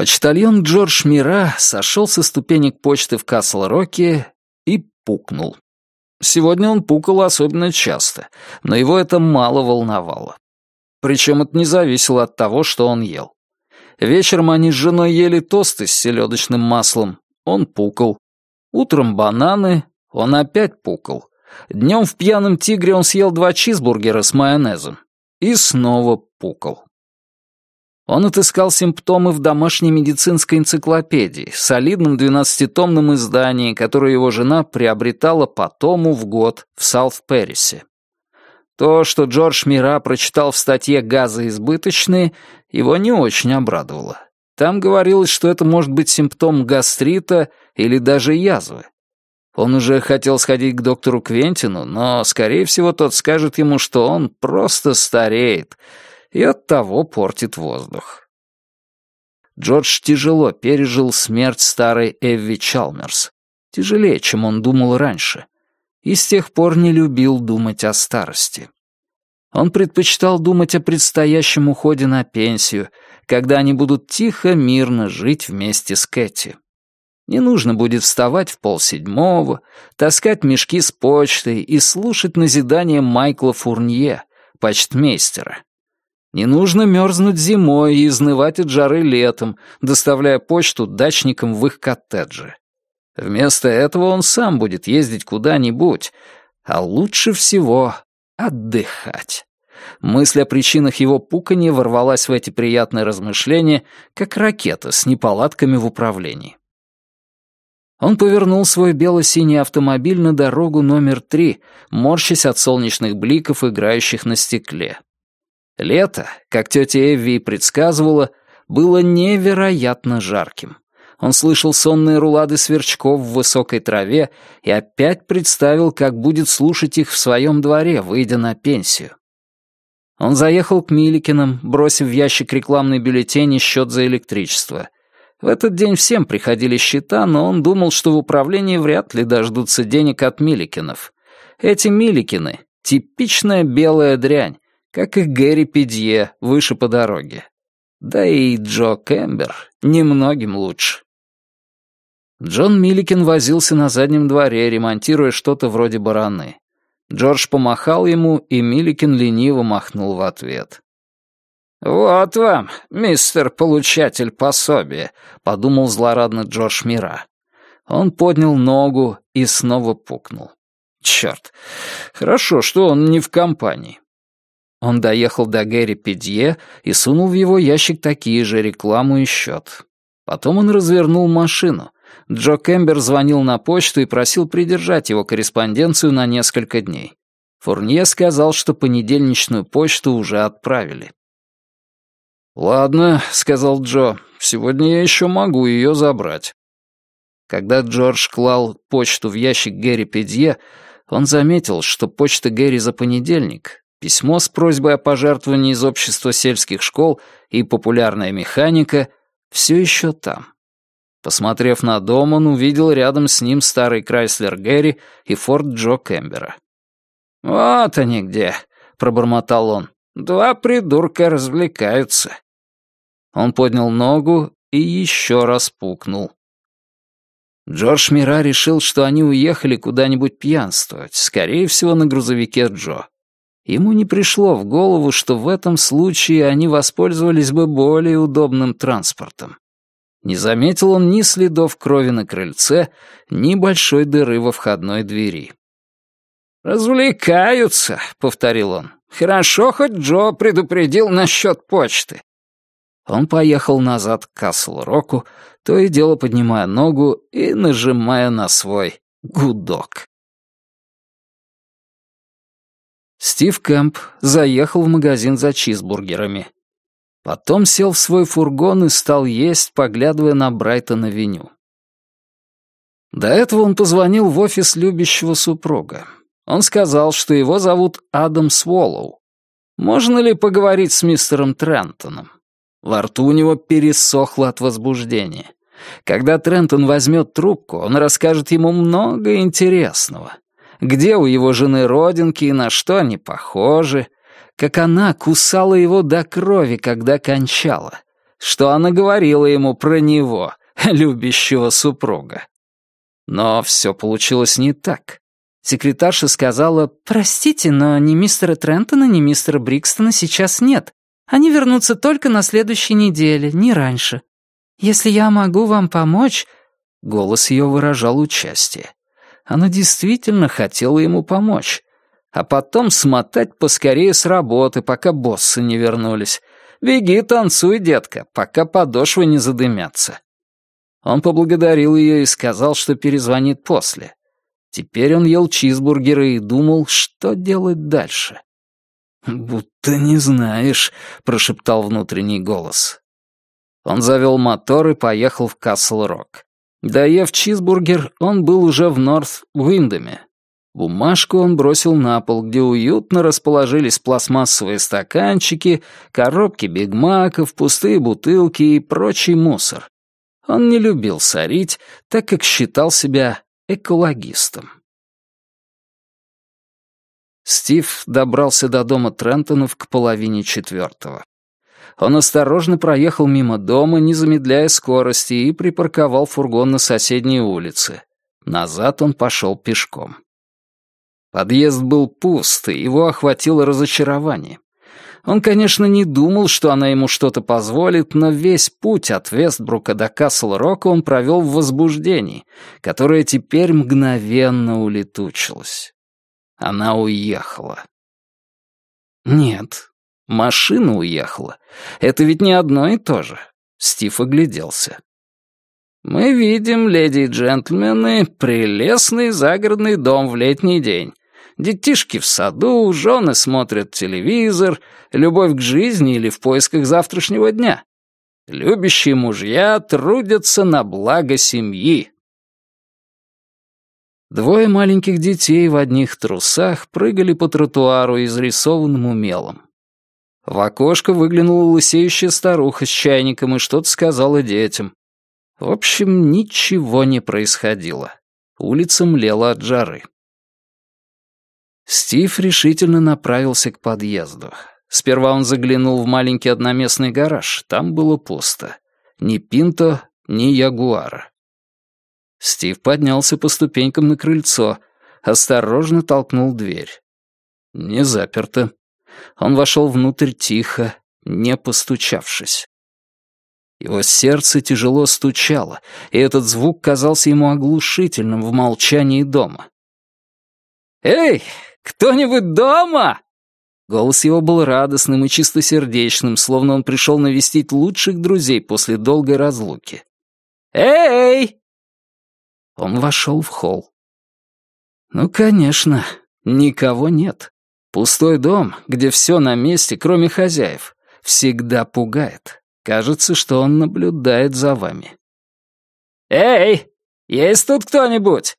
Почтальон Джордж Мира сошел со ступенек почты в Касл-Роке и пукнул. Сегодня он пукал особенно часто, но его это мало волновало. Причем это не зависело от того, что он ел. Вечером они с женой ели тосты с селедочным маслом. Он пукал. Утром бананы. Он опять пукал. Днем в «Пьяном тигре» он съел два чизбургера с майонезом. И снова пукал. Он отыскал симптомы в домашней медицинской энциклопедии, солидном двенадцатитомном издании, которое его жена приобретала по тому в год в Саут-Перрисе. То, что Джордж Мира прочитал в статье «Газы избыточные», его не очень обрадовало. Там говорилось, что это может быть симптом гастрита или даже язвы. Он уже хотел сходить к доктору Квентину, но, скорее всего, тот скажет ему, что он просто стареет и оттого портит воздух. Джордж тяжело пережил смерть старой Эвви Чалмерс. Тяжелее, чем он думал раньше и с тех пор не любил думать о старости. Он предпочитал думать о предстоящем уходе на пенсию, когда они будут тихо, мирно жить вместе с Кэти. Не нужно будет вставать в полседьмого, таскать мешки с почтой и слушать назидания Майкла Фурнье, почтмейстера. Не нужно мерзнуть зимой и изнывать от жары летом, доставляя почту дачникам в их коттедже. Вместо этого он сам будет ездить куда-нибудь, а лучше всего отдыхать. Мысль о причинах его пуканья ворвалась в эти приятные размышления, как ракета с неполадками в управлении. Он повернул свой бело-синий автомобиль на дорогу номер три, морщась от солнечных бликов, играющих на стекле. Лето, как тетя Эвви предсказывала, было невероятно жарким. Он слышал сонные рулады сверчков в высокой траве и опять представил, как будет слушать их в своем дворе, выйдя на пенсию. Он заехал к Миликинам, бросив в ящик рекламный бюллетень и счет за электричество. В этот день всем приходили счета, но он думал, что в управлении вряд ли дождутся денег от Миликинов. Эти Миликины — типичная белая дрянь, как и Гэри Педье выше по дороге. Да и Джо Кэмбер немногим лучше. Джон Милликин возился на заднем дворе, ремонтируя что-то вроде бараны. Джордж помахал ему, и Милликин лениво махнул в ответ. «Вот вам, мистер получатель пособия», — подумал злорадно Джордж Мира. Он поднял ногу и снова пукнул. «Черт, хорошо, что он не в компании». Он доехал до Гэри Педье и сунул в его ящик такие же рекламу и счет. Потом он развернул машину — Джо Кембер звонил на почту и просил придержать его корреспонденцию на несколько дней. Фурнье сказал, что понедельничную почту уже отправили. «Ладно», — сказал Джо, — «сегодня я еще могу ее забрать». Когда Джордж клал почту в ящик Гэри Педье, он заметил, что почта Гэри за понедельник, письмо с просьбой о пожертвовании из общества сельских школ и популярная механика все еще там. Посмотрев на дом, он увидел рядом с ним старый Крайслер Гэри и Форд Джо Кембера. «Вот они где», — пробормотал он. «Два придурка развлекаются». Он поднял ногу и еще раз пукнул. Джордж Мира решил, что они уехали куда-нибудь пьянствовать, скорее всего, на грузовике Джо. Ему не пришло в голову, что в этом случае они воспользовались бы более удобным транспортом. Не заметил он ни следов крови на крыльце, ни большой дыры во входной двери. «Развлекаются», — повторил он. «Хорошо, хоть Джо предупредил насчет почты». Он поехал назад к Касл-Року, то и дело поднимая ногу и нажимая на свой гудок. Стив Кэмп заехал в магазин за чизбургерами. Потом сел в свой фургон и стал есть, поглядывая на Брайтон-авеню. До этого он позвонил в офис любящего супруга. Он сказал, что его зовут Адам Сволоу. Можно ли поговорить с мистером Трентоном? Во рту у него пересохло от возбуждения. Когда Трентон возьмет трубку, он расскажет ему много интересного. Где у его жены родинки и на что они похожи — как она кусала его до крови, когда кончала, что она говорила ему про него, любящего супруга. Но все получилось не так. Секретарша сказала, «Простите, но ни мистера Трентона, ни мистера Брикстона сейчас нет. Они вернутся только на следующей неделе, не раньше. Если я могу вам помочь...» Голос ее выражал участие. Она действительно хотела ему помочь. А потом смотать поскорее с работы, пока боссы не вернулись. «Беги, танцуй, детка, пока подошвы не задымятся». Он поблагодарил ее и сказал, что перезвонит после. Теперь он ел чизбургеры и думал, что делать дальше. «Будто не знаешь», — прошептал внутренний голос. Он завел мотор и поехал в Касл-Рок. Доев чизбургер, он был уже в Норth-Уиндеме. Бумажку он бросил на пол, где уютно расположились пластмассовые стаканчики, коробки бигмаков, пустые бутылки и прочий мусор. Он не любил сорить, так как считал себя экологистом. Стив добрался до дома Трентонов к половине четвертого. Он осторожно проехал мимо дома, не замедляя скорости, и припарковал фургон на соседней улице. Назад он пошел пешком. Подъезд был пуст, и его охватило разочарование. Он, конечно, не думал, что она ему что-то позволит, но весь путь от Вестбрука до Касл-Рока он провел в возбуждении, которое теперь мгновенно улетучилось. Она уехала. Нет, машина уехала. Это ведь не одно и то же. Стив огляделся. «Мы видим, леди и джентльмены, прелестный загородный дом в летний день. Детишки в саду, жены смотрят телевизор, любовь к жизни или в поисках завтрашнего дня. Любящие мужья трудятся на благо семьи. Двое маленьких детей в одних трусах прыгали по тротуару, изрисованному мелом. В окошко выглянула лысеющая старуха с чайником и что-то сказала детям. В общем, ничего не происходило. Улица млела от жары. Стив решительно направился к подъезду. Сперва он заглянул в маленький одноместный гараж. Там было пусто. Ни Пинто, ни Ягуара. Стив поднялся по ступенькам на крыльцо, осторожно толкнул дверь. Не заперто. Он вошел внутрь тихо, не постучавшись. Его сердце тяжело стучало, и этот звук казался ему оглушительным в молчании дома. «Эй, кто-нибудь дома?» Голос его был радостным и чистосердечным, словно он пришел навестить лучших друзей после долгой разлуки. «Эй!» Он вошел в холл. Ну, конечно, никого нет. Пустой дом, где все на месте, кроме хозяев, всегда пугает. Кажется, что он наблюдает за вами. «Эй, есть тут кто-нибудь?»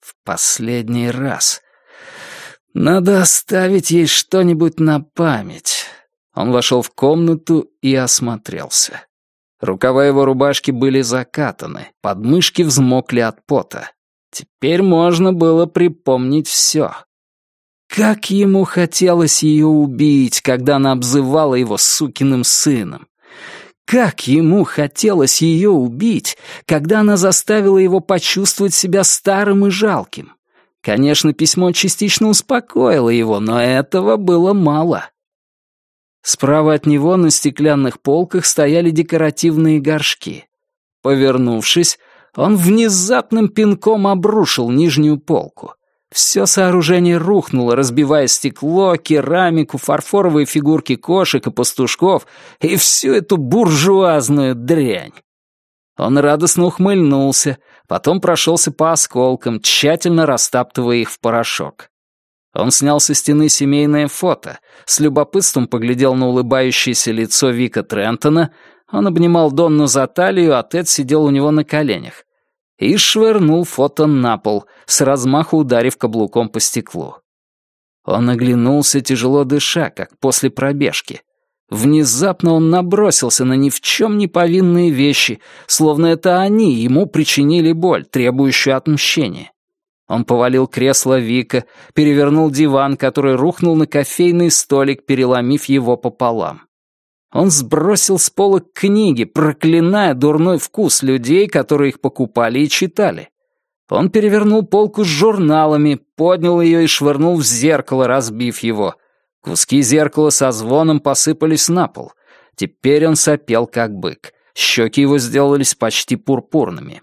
В последний раз. Надо оставить ей что-нибудь на память. Он вошел в комнату и осмотрелся. Рукава его рубашки были закатаны, подмышки взмокли от пота. Теперь можно было припомнить все. Как ему хотелось ее убить, когда она обзывала его сукиным сыном. Как ему хотелось ее убить, когда она заставила его почувствовать себя старым и жалким. Конечно, письмо частично успокоило его, но этого было мало. Справа от него на стеклянных полках стояли декоративные горшки. Повернувшись, он внезапным пинком обрушил нижнюю полку. Все сооружение рухнуло, разбивая стекло, керамику, фарфоровые фигурки кошек и пастушков и всю эту буржуазную дрянь. Он радостно ухмыльнулся, потом прошелся по осколкам, тщательно растаптывая их в порошок. Он снял со стены семейное фото, с любопытством поглядел на улыбающееся лицо Вика Трентона, он обнимал Донну за талию, а Тед сидел у него на коленях, и швырнул фото на пол, с размаху ударив каблуком по стеклу. Он оглянулся, тяжело дыша, как после пробежки. Внезапно он набросился на ни в чем не повинные вещи, словно это они ему причинили боль, требующую отмщения. Он повалил кресло Вика, перевернул диван, который рухнул на кофейный столик, переломив его пополам. Он сбросил с полок книги, проклиная дурной вкус людей, которые их покупали и читали. Он перевернул полку с журналами, поднял ее и швырнул в зеркало, разбив его. Куски зеркала со звоном посыпались на пол. Теперь он сопел, как бык. Щеки его сделались почти пурпурными.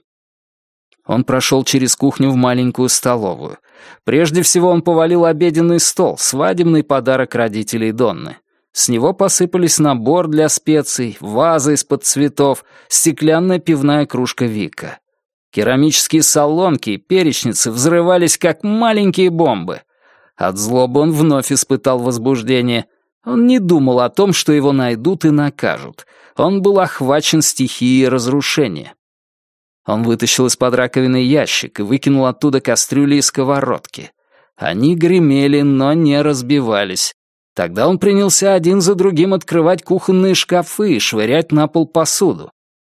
Он прошел через кухню в маленькую столовую. Прежде всего он повалил обеденный стол, свадебный подарок родителей Донны. С него посыпались набор для специй, ваза из-под цветов, стеклянная пивная кружка Вика. Керамические солонки и перечницы взрывались, как маленькие бомбы. От злобы он вновь испытал возбуждение. Он не думал о том, что его найдут и накажут. Он был охвачен стихией разрушения. Он вытащил из-под раковины ящик и выкинул оттуда кастрюли и сковородки. Они гремели, но не разбивались. Тогда он принялся один за другим открывать кухонные шкафы и швырять на пол посуду.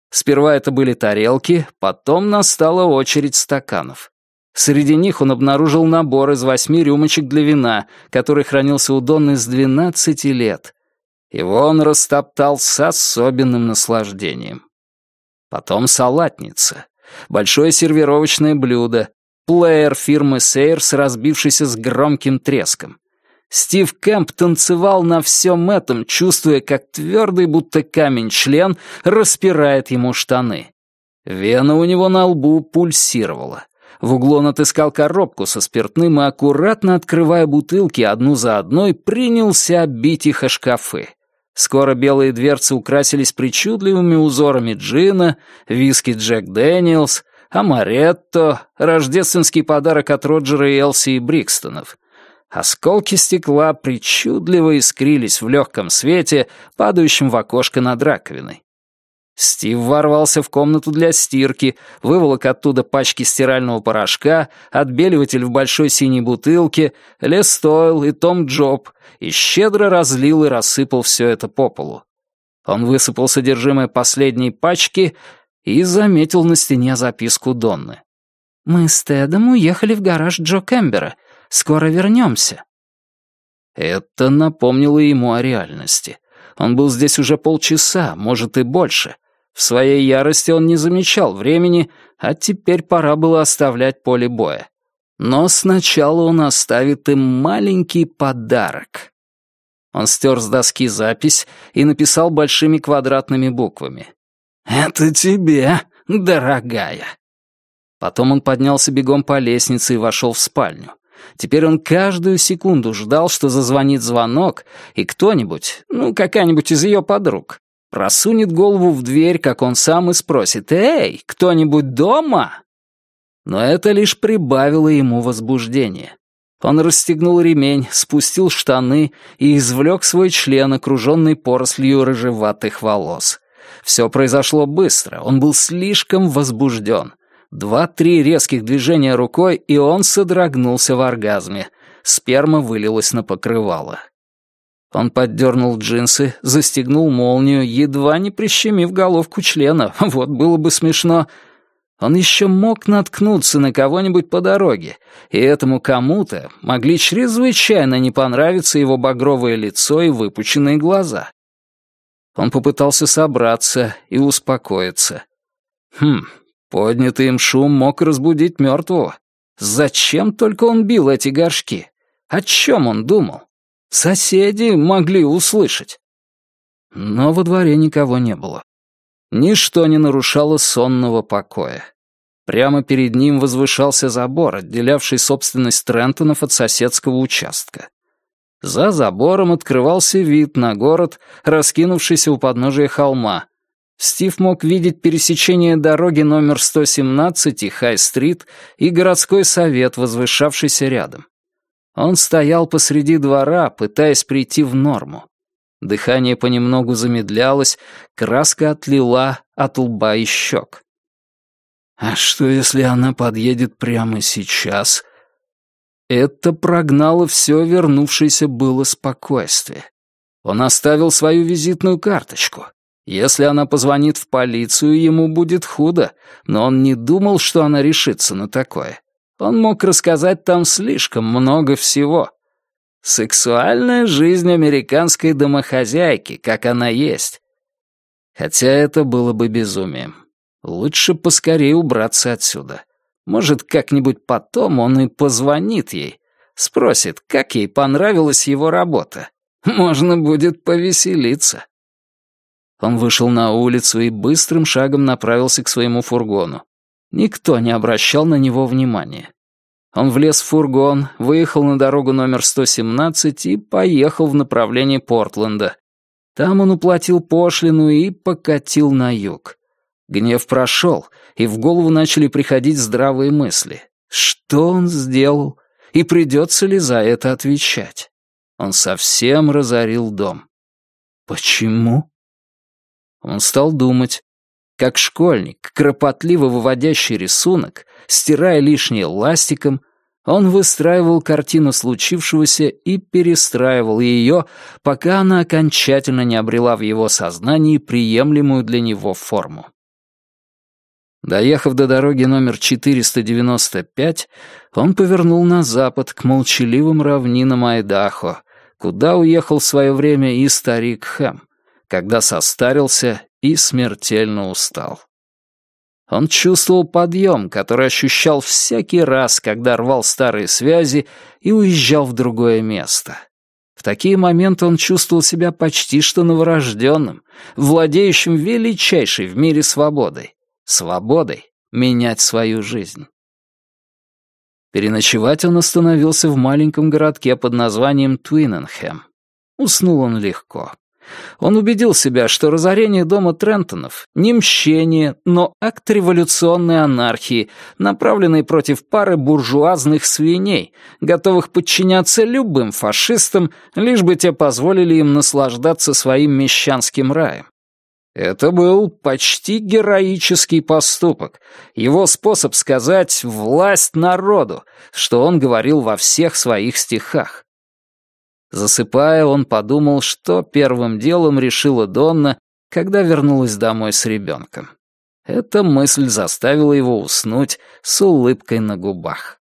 Сперва это были тарелки, потом настала очередь стаканов. Среди них он обнаружил набор из восьми рюмочек для вина, который хранился у Донны с двенадцати лет. Его он растоптал с особенным наслаждением. Потом салатница. Большое сервировочное блюдо. Плеер фирмы Сейерс, разбившийся с громким треском. Стив Кэмп танцевал на всем этом, чувствуя, как твердый, будто камень член, распирает ему штаны. Вена у него на лбу пульсировала. В углу он отыскал коробку со спиртным и, аккуратно открывая бутылки одну за одной, принялся бить их о шкафы. Скоро белые дверцы украсились причудливыми узорами джина, виски Джек Дэниелс, амаретто, рождественский подарок от Роджера и Элси и Брикстонов. Осколки стекла причудливо искрились в легком свете, падающем в окошко над раковиной. Стив ворвался в комнату для стирки, выволок оттуда пачки стирального порошка, отбеливатель в большой синей бутылке, Лестойл и Том Джоб и щедро разлил и рассыпал все это по полу. Он высыпал содержимое последней пачки и заметил на стене записку Донны. «Мы с Тедом уехали в гараж Джо Кэмбера. Скоро вернемся». Это напомнило ему о реальности. Он был здесь уже полчаса, может и больше. В своей ярости он не замечал времени, а теперь пора было оставлять поле боя. Но сначала он оставит им маленький подарок. Он стер с доски запись и написал большими квадратными буквами. «Это тебе, дорогая». Потом он поднялся бегом по лестнице и вошел в спальню. Теперь он каждую секунду ждал, что зазвонит звонок, и кто-нибудь, ну, какая-нибудь из ее подруг, просунет голову в дверь, как он сам и спросит «Эй, кто-нибудь дома?» Но это лишь прибавило ему возбуждения. Он расстегнул ремень, спустил штаны и извлек свой член, окруженный порослью рыжеватых волос. Все произошло быстро, он был слишком возбужден. Два-три резких движения рукой, и он содрогнулся в оргазме. Сперма вылилась на покрывало. Он поддернул джинсы, застегнул молнию, едва не прищемив головку члена. Вот было бы смешно. Он еще мог наткнуться на кого-нибудь по дороге, и этому кому-то могли чрезвычайно не понравиться его багровое лицо и выпученные глаза. Он попытался собраться и успокоиться. Хм, поднятый им шум мог разбудить мертвого. Зачем только он бил эти горшки? О чем он думал? Соседи могли услышать. Но во дворе никого не было. Ничто не нарушало сонного покоя. Прямо перед ним возвышался забор, отделявший собственность Трентонов от соседского участка. За забором открывался вид на город, раскинувшийся у подножия холма. Стив мог видеть пересечение дороги номер 117 и Хай-стрит и городской совет, возвышавшийся рядом. Он стоял посреди двора, пытаясь прийти в норму. Дыхание понемногу замедлялось, краска отлила от лба и щек. «А что, если она подъедет прямо сейчас?» Это прогнало все вернувшееся было спокойствие. Он оставил свою визитную карточку. Если она позвонит в полицию, ему будет худо, но он не думал, что она решится на такое. Он мог рассказать там слишком много всего. Сексуальная жизнь американской домохозяйки, как она есть. Хотя это было бы безумием. Лучше поскорее убраться отсюда. Может, как-нибудь потом он и позвонит ей. Спросит, как ей понравилась его работа. Можно будет повеселиться. Он вышел на улицу и быстрым шагом направился к своему фургону. Никто не обращал на него внимания. Он влез в фургон, выехал на дорогу номер 117 и поехал в направлении Портленда. Там он уплатил пошлину и покатил на юг. Гнев прошел, и в голову начали приходить здравые мысли. Что он сделал? И придется ли за это отвечать? Он совсем разорил дом. Почему? Он стал думать. Как школьник, кропотливо выводящий рисунок, стирая лишнее ластиком, он выстраивал картину случившегося и перестраивал ее, пока она окончательно не обрела в его сознании приемлемую для него форму. Доехав до дороги номер 495, он повернул на запад к молчаливым равнинам Айдахо, куда уехал в свое время и старик Хэм, когда состарился и смертельно устал. Он чувствовал подъем, который ощущал всякий раз, когда рвал старые связи и уезжал в другое место. В такие моменты он чувствовал себя почти что новорожденным, владеющим величайшей в мире свободой. Свободой менять свою жизнь. Переночевать он остановился в маленьком городке под названием Твинненхэм. Уснул он легко. Он убедил себя, что разорение дома Трентонов — не мщение, но акт революционной анархии, направленный против пары буржуазных свиней, готовых подчиняться любым фашистам, лишь бы те позволили им наслаждаться своим мещанским раем. Это был почти героический поступок, его способ сказать «власть народу», что он говорил во всех своих стихах. Засыпая, он подумал, что первым делом решила Донна, когда вернулась домой с ребенком. Эта мысль заставила его уснуть с улыбкой на губах.